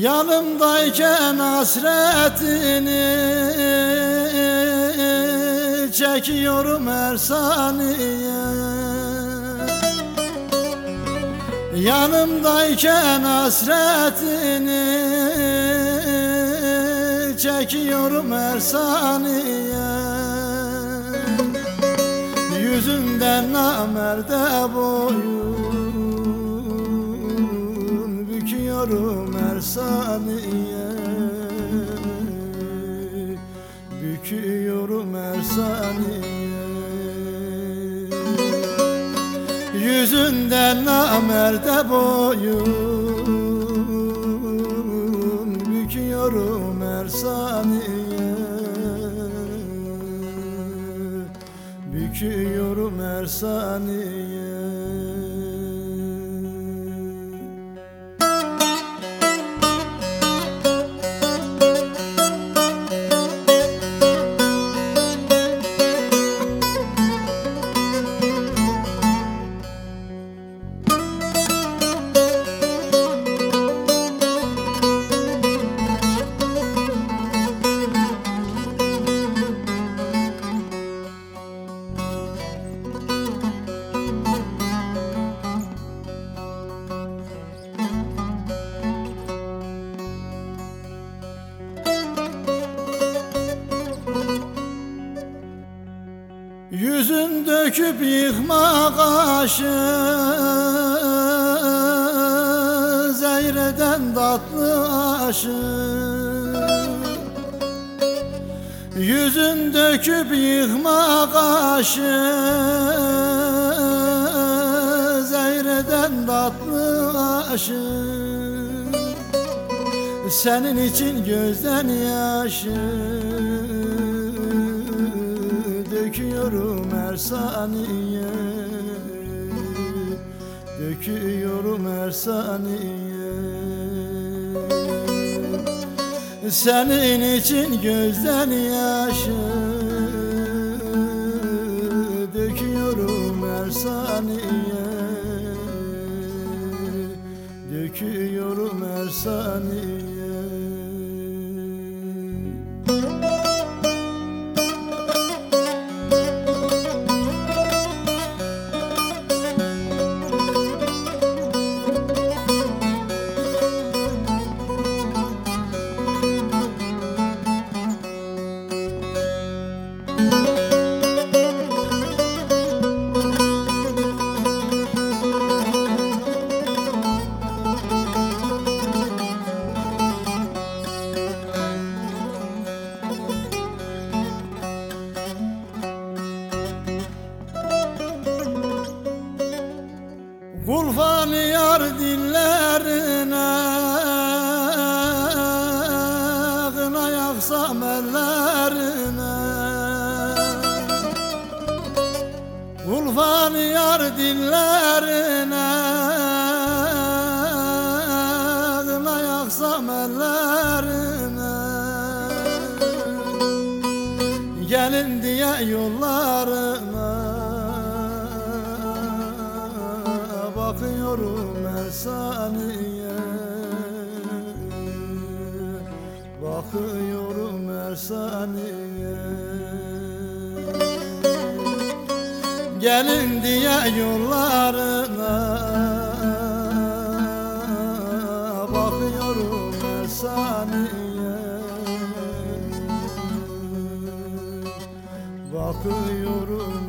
Yanımdayken hasretini çekiyorum her saniye. Yanımdayken hasretini çekiyorum her saniye. Yüzünden namerde boyun saniye Büküyorum her saniye. Yüzünden namerde boyun Büküyorum her saniye. Büküyorum her saniye Yüzün döküp yıkma kaşı. Zeyreden tatlı aşı. Yüzün döküp yıkma kaşı. Zeyreden tatlı aşı. Senin için gözden yaşı saniye. Döküyorum her saniye. Senin için gözden yaşı Kulfan yar dillerine Kına yaksam ellerine Kulfan yar dillerine Kına yaksam ellerine Gelin diye yollarına Bakıyorum her saniye. Bakıyorum her saniye. Gelin diye yollarına. Bakıyorum her saniye. Bakıyorum